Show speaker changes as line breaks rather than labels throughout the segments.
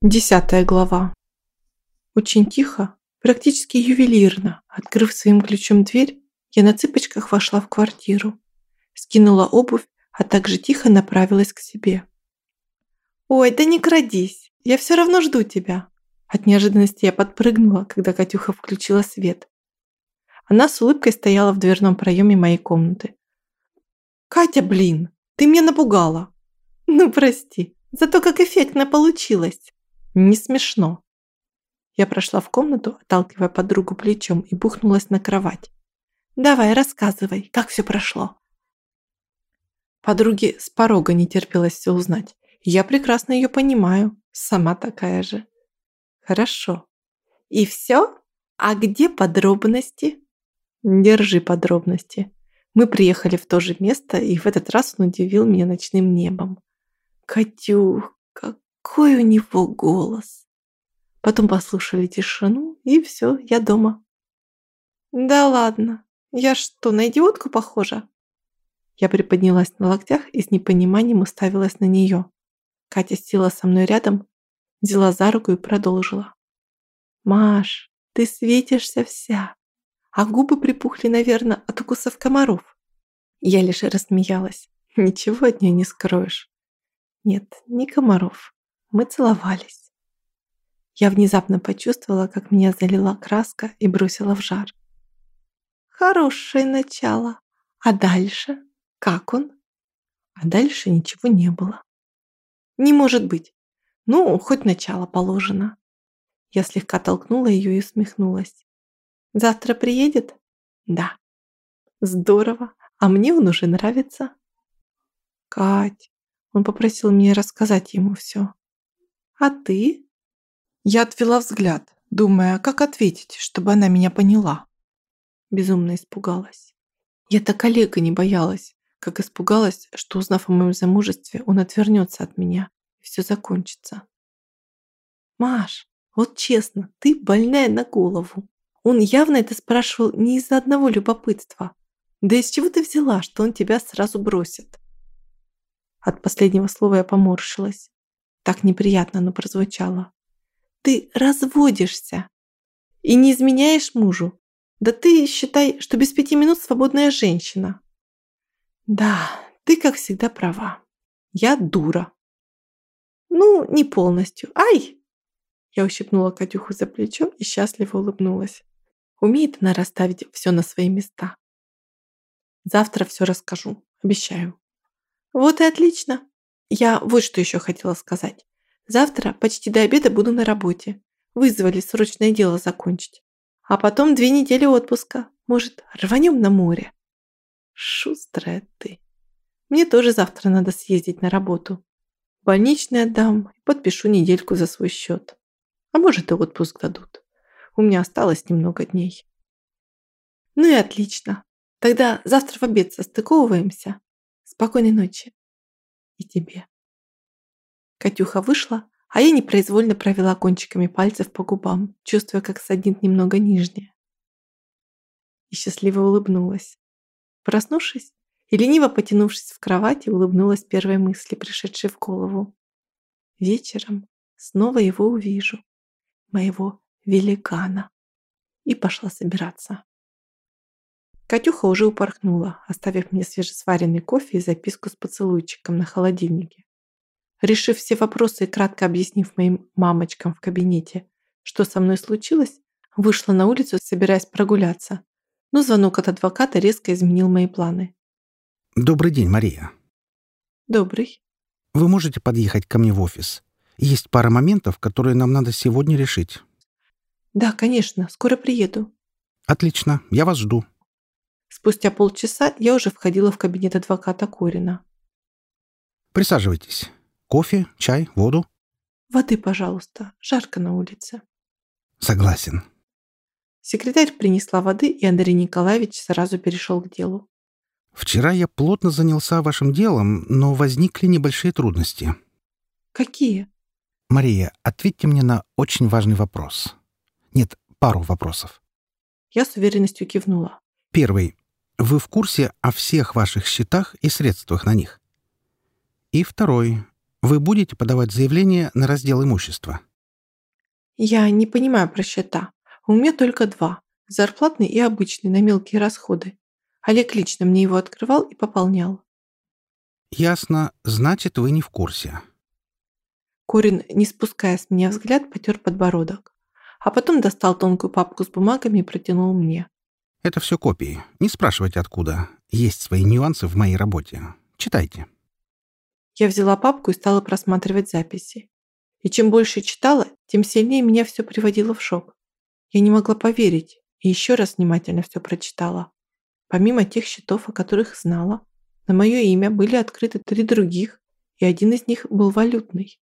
Десятая глава. Очень тихо, практически ювелирно, открыв своим ключом дверь, я на цыпочках вошла в квартиру, скинула обувь, а также тихо направилась к себе. «Ой, да не крадись, я все равно жду тебя!» От неожиданности я подпрыгнула, когда Катюха включила свет. Она с улыбкой стояла в дверном проеме моей комнаты. «Катя, блин, ты меня напугала!» «Ну, прости, зато как эффектно получилось!» Не смешно. Я прошла в комнату, отталкивая подругу плечом и бухнулась на кровать. «Давай, рассказывай, как все прошло?» Подруге с порога не терпелось все узнать. Я прекрасно ее понимаю, сама такая же. Хорошо. И все? А где подробности? Держи подробности. Мы приехали в то же место, и в этот раз он удивил меня ночным небом. Катюх, какой у него голос. Потом послушали тишину, и все, я дома. Да ладно, я что, на идиотку похожа? Я приподнялась на локтях и с непониманием уставилась на нее. Катя села со мной рядом, взяла за руку и продолжила. «Маш, ты светишься вся, а губы припухли, наверное, от укусов комаров». Я лишь рассмеялась. Ничего от нее не скроешь. Нет, не комаров. Мы целовались. Я внезапно почувствовала, как меня залила краска и бросила в жар. Хорошее начало. А дальше? Как он? А дальше ничего не было. Не может быть. Ну, хоть начало положено. Я слегка толкнула ее и усмехнулась. Завтра приедет? Да. Здорово. А мне он уже нравится. Кать, он попросил меня рассказать ему все. А ты? Я отвела взгляд, думая, как ответить, чтобы она меня поняла. Безумно испугалась. Я так Олега не боялась, как испугалась, что, узнав о моем замужестве, он отвернется от меня, и все закончится. Маш, вот честно, ты больная на голову. Он явно это спрашивал не из-за одного любопытства. Да из чего ты взяла, что он тебя сразу бросит? От последнего слова я поморщилась. Так неприятно оно прозвучало. Ты разводишься и не изменяешь мужу. Да ты считай, что без пяти минут свободная женщина. Да, ты, как всегда, права. Я дура. Ну, не полностью. Ай! Я ущипнула Катюху за плечо и счастливо улыбнулась. Умеет она расставить все на свои места. Завтра все расскажу, обещаю. Вот и отлично. Я вот что еще хотела сказать. Завтра почти до обеда буду на работе. Вызвали срочное дело закончить. А потом две недели отпуска. Может, рванем на море? Шустрая ты. Мне тоже завтра надо съездить на работу. Больничный отдам и подпишу недельку за свой счет. А может и отпуск дадут. У меня осталось немного дней. Ну и отлично. Тогда завтра в обед состыковываемся. Спокойной ночи. И тебе. Катюха вышла, а я непроизвольно провела кончиками пальцев по губам, чувствуя, как саднит немного нижнее. И счастливо улыбнулась. Проснувшись и лениво потянувшись в кровати, улыбнулась первой мысли, пришедшей в голову. Вечером снова его увижу, моего великана. И пошла собираться. Катюха уже упорхнула, оставив мне свежесваренный кофе и записку с поцелуйчиком на холодильнике. Решив все вопросы и кратко объяснив моим мамочкам в кабинете, что со мной случилось, вышла на улицу, собираясь прогуляться. Но звонок от адвоката резко изменил мои планы.
Добрый день, Мария.
Добрый.
Вы можете подъехать ко мне в офис? Есть пара моментов, которые нам надо сегодня решить.
Да, конечно. Скоро приеду.
Отлично. Я вас жду.
Спустя полчаса я уже входила в кабинет адвоката Корина.
Присаживайтесь. Кофе, чай, воду?
Воды, пожалуйста. Жарко на улице.
Согласен.
Секретарь принесла воды, и Андрей Николаевич сразу перешел к делу.
Вчера я плотно занялся вашим делом, но возникли небольшие трудности.
Какие?
Мария, ответьте мне на очень важный вопрос. Нет, пару вопросов.
Я с уверенностью кивнула.
Первый. Вы в курсе о всех ваших счетах и средствах на них? И второй. Вы будете подавать заявление на раздел имущества?
Я не понимаю про счета. У меня только два. Зарплатный и обычный на мелкие расходы. Олег лично мне его открывал и пополнял.
Ясно. Значит, вы не в курсе.
Корин, не спуская с меня взгляд, потер подбородок. А потом достал тонкую папку с бумагами и протянул мне.
Это все копии. Не спрашивайте откуда. Есть свои нюансы в моей работе. Читайте.
Я взяла папку и стала просматривать записи. И чем больше читала, тем сильнее меня все приводило в шок. Я не могла поверить и еще раз внимательно все прочитала. Помимо тех счетов, о которых знала, на мое имя были открыты три других, и один из них был валютный.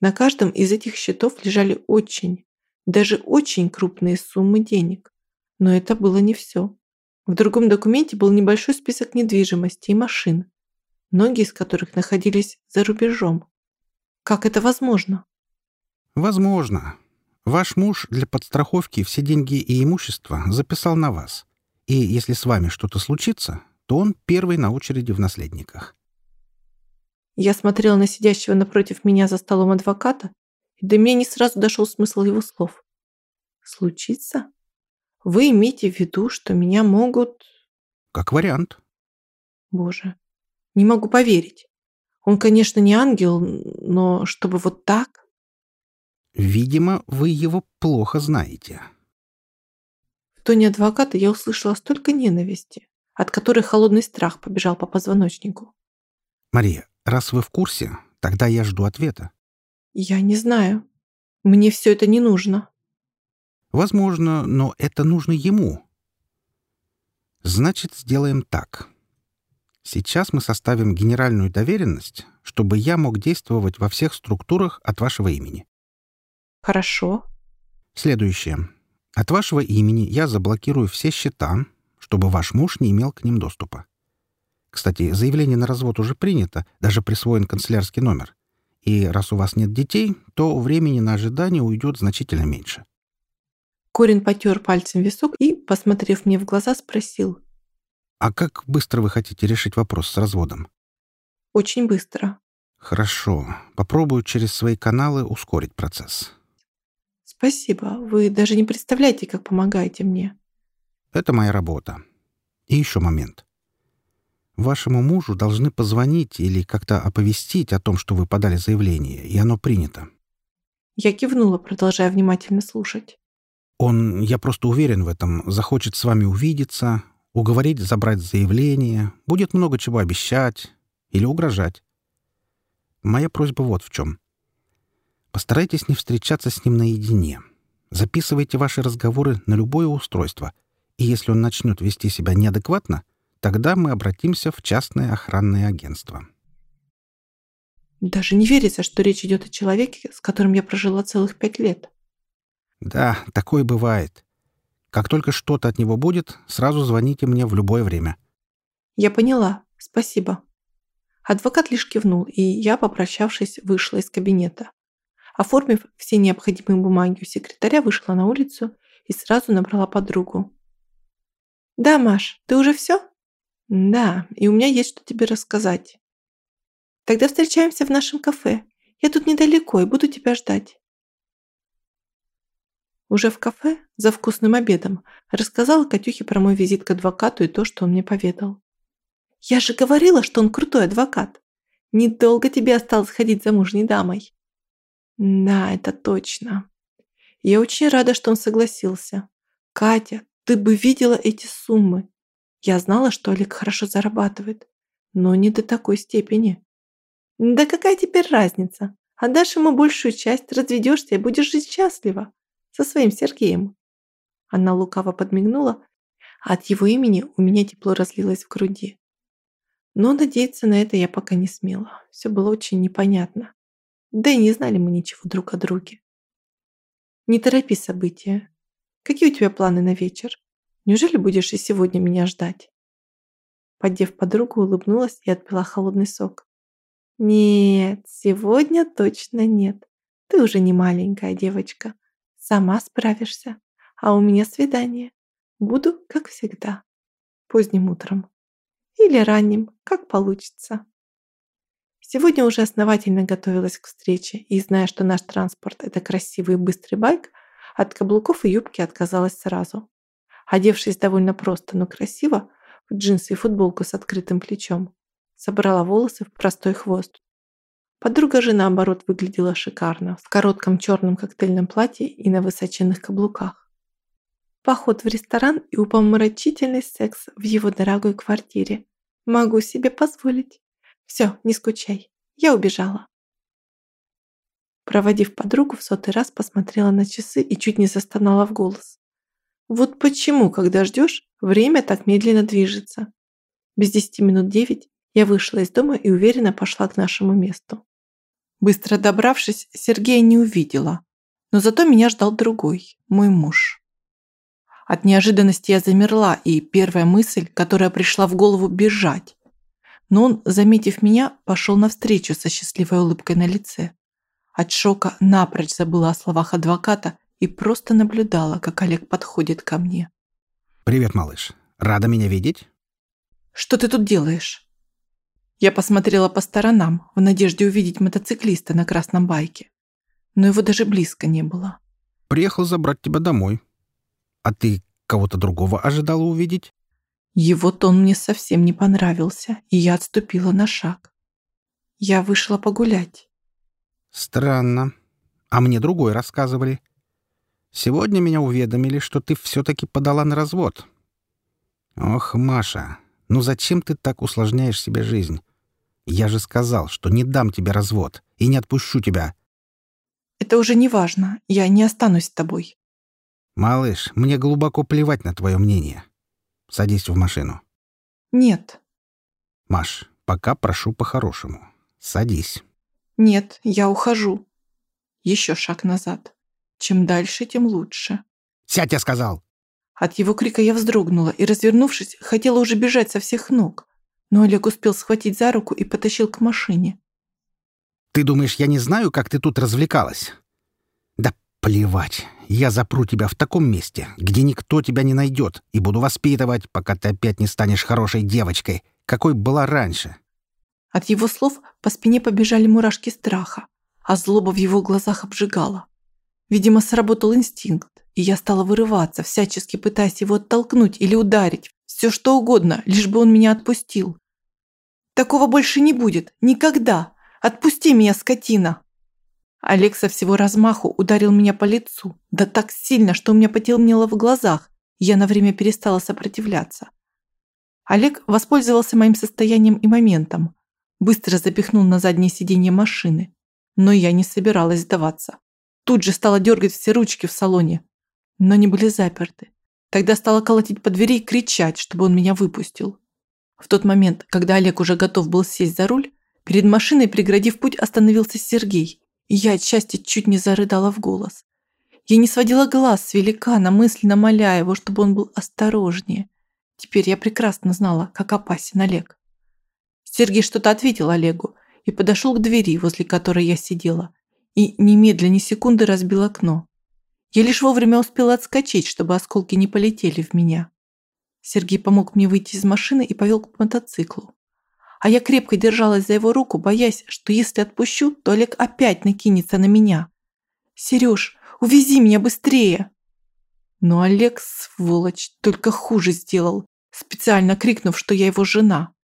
На каждом из этих счетов лежали очень, даже очень крупные суммы денег. Но это было не все. В другом документе был небольшой список недвижимости и машин, многие из которых находились за рубежом. Как это возможно?
Возможно. Ваш муж для подстраховки все деньги и имущество записал на вас. И если с вами что-то случится, то он первый на очереди в наследниках.
Я смотрела на сидящего напротив меня за столом адвоката, и до меня не сразу дошел смысл его слов. «Случится? Вы имеете в виду, что меня могут...»
«Как вариант».
«Боже, не могу поверить. Он, конечно, не ангел, но чтобы вот так...»
«Видимо, вы его плохо знаете».
В тоне адвоката я услышала столько ненависти, от которой холодный страх побежал по позвоночнику.
«Мария, раз вы в курсе, тогда я жду ответа».
«Я не знаю. Мне все это не нужно».
«Возможно, но это нужно ему». «Значит, сделаем так. Сейчас мы составим генеральную доверенность, чтобы я мог действовать во всех структурах от вашего имени».
«Хорошо».
«Следующее. От вашего имени я заблокирую все счета, чтобы ваш муж не имел к ним доступа. Кстати, заявление на развод уже принято, даже присвоен канцелярский номер. И раз у вас нет детей, то времени на ожидание уйдет значительно меньше.
Корин потер пальцем висок и, посмотрев мне в глаза, спросил.
«А как быстро вы хотите решить вопрос с разводом?»
«Очень быстро».
«Хорошо. Попробую через свои каналы ускорить процесс».
«Спасибо. Вы даже не представляете, как помогаете мне».
Это моя работа. И еще момент. Вашему мужу должны позвонить или как-то оповестить о том, что вы подали заявление, и оно принято.
Я кивнула, продолжая внимательно слушать.
Он, я просто уверен в этом, захочет с вами увидеться, уговорить забрать заявление, будет много чего обещать или угрожать. Моя просьба вот в чем. Постарайтесь не встречаться с ним наедине. Записывайте ваши разговоры на любое устройство — и если он начнет вести себя неадекватно, тогда мы обратимся в частное охранное агентство.
Даже не верится, что речь идет о человеке, с которым я прожила целых пять лет.
Да, такое бывает. Как только что-то от него будет, сразу звоните мне в любое время.
Я поняла. Спасибо. Адвокат лишь кивнул, и я, попрощавшись, вышла из кабинета. Оформив все необходимые бумаги у секретаря, вышла на улицу и сразу набрала подругу. «Да, Маш, ты уже все?» «Да, и у меня есть что тебе рассказать». «Тогда встречаемся в нашем кафе. Я тут недалеко и буду тебя ждать». Уже в кафе, за вкусным обедом, рассказала Катюхе про мой визит к адвокату и то, что он мне поведал. «Я же говорила, что он крутой адвокат. Недолго тебе осталось ходить замужней дамой». «Да, это точно. Я очень рада, что он согласился. Катя, ты бы видела эти суммы. Я знала, что Олег хорошо зарабатывает, но не до такой степени. Да какая теперь разница? Отдашь ему большую часть, разведешься и будешь жить счастливо. Со своим Сергеем. Она лукаво подмигнула, а от его имени у меня тепло разлилось в груди. Но надеяться на это я пока не смела. Все было очень непонятно. Да и не знали мы ничего друг о друге. Не торопи события. Какие у тебя планы на вечер? Неужели будешь и сегодня меня ждать?» Поддев подругу, улыбнулась и отпила холодный сок. «Нет, сегодня точно нет. Ты уже не маленькая девочка. Сама справишься. А у меня свидание. Буду, как всегда. Поздним утром. Или ранним, как получится». Сегодня уже основательно готовилась к встрече и, зная, что наш транспорт – это красивый и быстрый байк, от каблуков и юбки отказалась сразу. Одевшись довольно просто, но красиво, в джинсы и футболку с открытым плечом, собрала волосы в простой хвост. Подруга же, наоборот, выглядела шикарно, в коротком черном коктейльном платье и на высоченных каблуках. Поход в ресторан и упомрачительный секс в его дорогой квартире. Могу себе позволить. Все, не скучай. Я убежала. Проводив подругу, в сотый раз посмотрела на часы и чуть не застонала в голос. Вот почему, когда ждешь, время так медленно движется. Без десяти минут девять я вышла из дома и уверенно пошла к нашему месту. Быстро добравшись, Сергея не увидела, но зато меня ждал другой, мой муж. От неожиданности я замерла, и первая мысль, которая пришла в голову – бежать. Но он, заметив меня, пошел навстречу со счастливой улыбкой на лице. От шока напрочь забыла о словах адвоката и просто наблюдала, как Олег подходит ко мне.
«Привет, малыш. Рада меня видеть?»
«Что ты тут делаешь?» Я посмотрела по сторонам, в надежде увидеть мотоциклиста на красном байке. Но его даже близко не было.
«Приехал забрать тебя домой. А ты кого-то другого ожидала увидеть?»
Его тон мне совсем не понравился, и я отступила на шаг. Я вышла погулять.
«Странно. А мне другой рассказывали. Сегодня меня уведомили, что ты все-таки подала на развод. Ох, Маша, ну зачем ты так усложняешь себе жизнь? Я же сказал, что не дам тебе развод и не отпущу тебя.
Это уже не важно. Я не останусь с тобой.
Малыш, мне глубоко плевать на твое мнение. Садись в машину.
Нет.
Маш, пока прошу по-хорошему. Садись.
Нет, я ухожу. Еще шаг назад. Чем дальше, тем лучше.
«Сядь, я сказал!»
От его крика я вздрогнула и, развернувшись, хотела уже бежать со всех ног. Но Олег успел схватить за руку и потащил к машине.
«Ты думаешь, я не знаю, как ты тут развлекалась?» «Да плевать. Я запру тебя в таком месте, где никто тебя не найдет, и буду воспитывать, пока ты опять не станешь хорошей девочкой, какой была раньше».
От его слов по спине побежали мурашки страха, а злоба в его глазах обжигала. Видимо, сработал инстинкт, и я стала вырываться, всячески пытаясь его оттолкнуть или ударить. Все что угодно, лишь бы он меня отпустил. Такого больше не будет. Никогда. Отпусти меня, скотина. Олег со всего размаху ударил меня по лицу. Да так сильно, что у меня потемнело в глазах. Я на время перестала сопротивляться. Олег воспользовался моим состоянием и моментом. Быстро запихнул на заднее сиденье машины. Но я не собиралась сдаваться. Тут же стала дергать все ручки в салоне, но они были заперты. Тогда стала колотить по двери и кричать, чтобы он меня выпустил. В тот момент, когда Олег уже готов был сесть за руль, перед машиной, преградив путь, остановился Сергей, и я от счастья чуть не зарыдала в голос. Я не сводила глаз с великана, мысленно моля его, чтобы он был осторожнее. Теперь я прекрасно знала, как опасен Олег. Сергей что-то ответил Олегу и подошел к двери, возле которой я сидела, и немедленно ни секунды разбил окно. Я лишь вовремя успела отскочить, чтобы осколки не полетели в меня. Сергей помог мне выйти из машины и повел к мотоциклу. А я крепко держалась за его руку, боясь, что если отпущу, то Олег опять накинется на меня. «Сереж, увези меня быстрее!» Но Олег, сволочь, только хуже сделал, специально крикнув, что я его жена.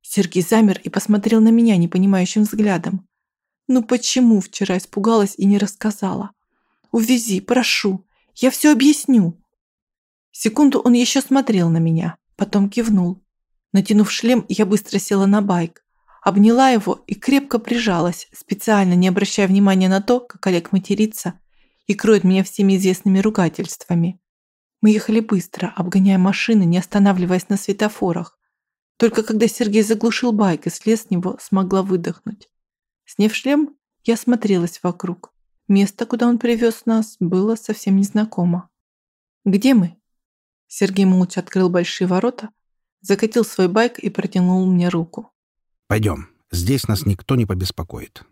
Сергей замер и посмотрел на меня непонимающим взглядом. Ну почему вчера испугалась и не рассказала? Увези, прошу, я все объясню. Секунду он еще смотрел на меня, потом кивнул. Натянув шлем, я быстро села на байк, обняла его и крепко прижалась, специально не обращая внимания на то, как Олег матерится и кроет меня всеми известными ругательствами. Мы ехали быстро, обгоняя машины, не останавливаясь на светофорах. Только когда Сергей заглушил байк и слез с него, смогла выдохнуть. Сняв шлем, я смотрелась вокруг. Место, куда он привез нас, было совсем незнакомо. «Где мы?» Сергей молча открыл большие ворота, закатил свой байк и протянул мне руку.
«Пойдем. Здесь нас никто не побеспокоит».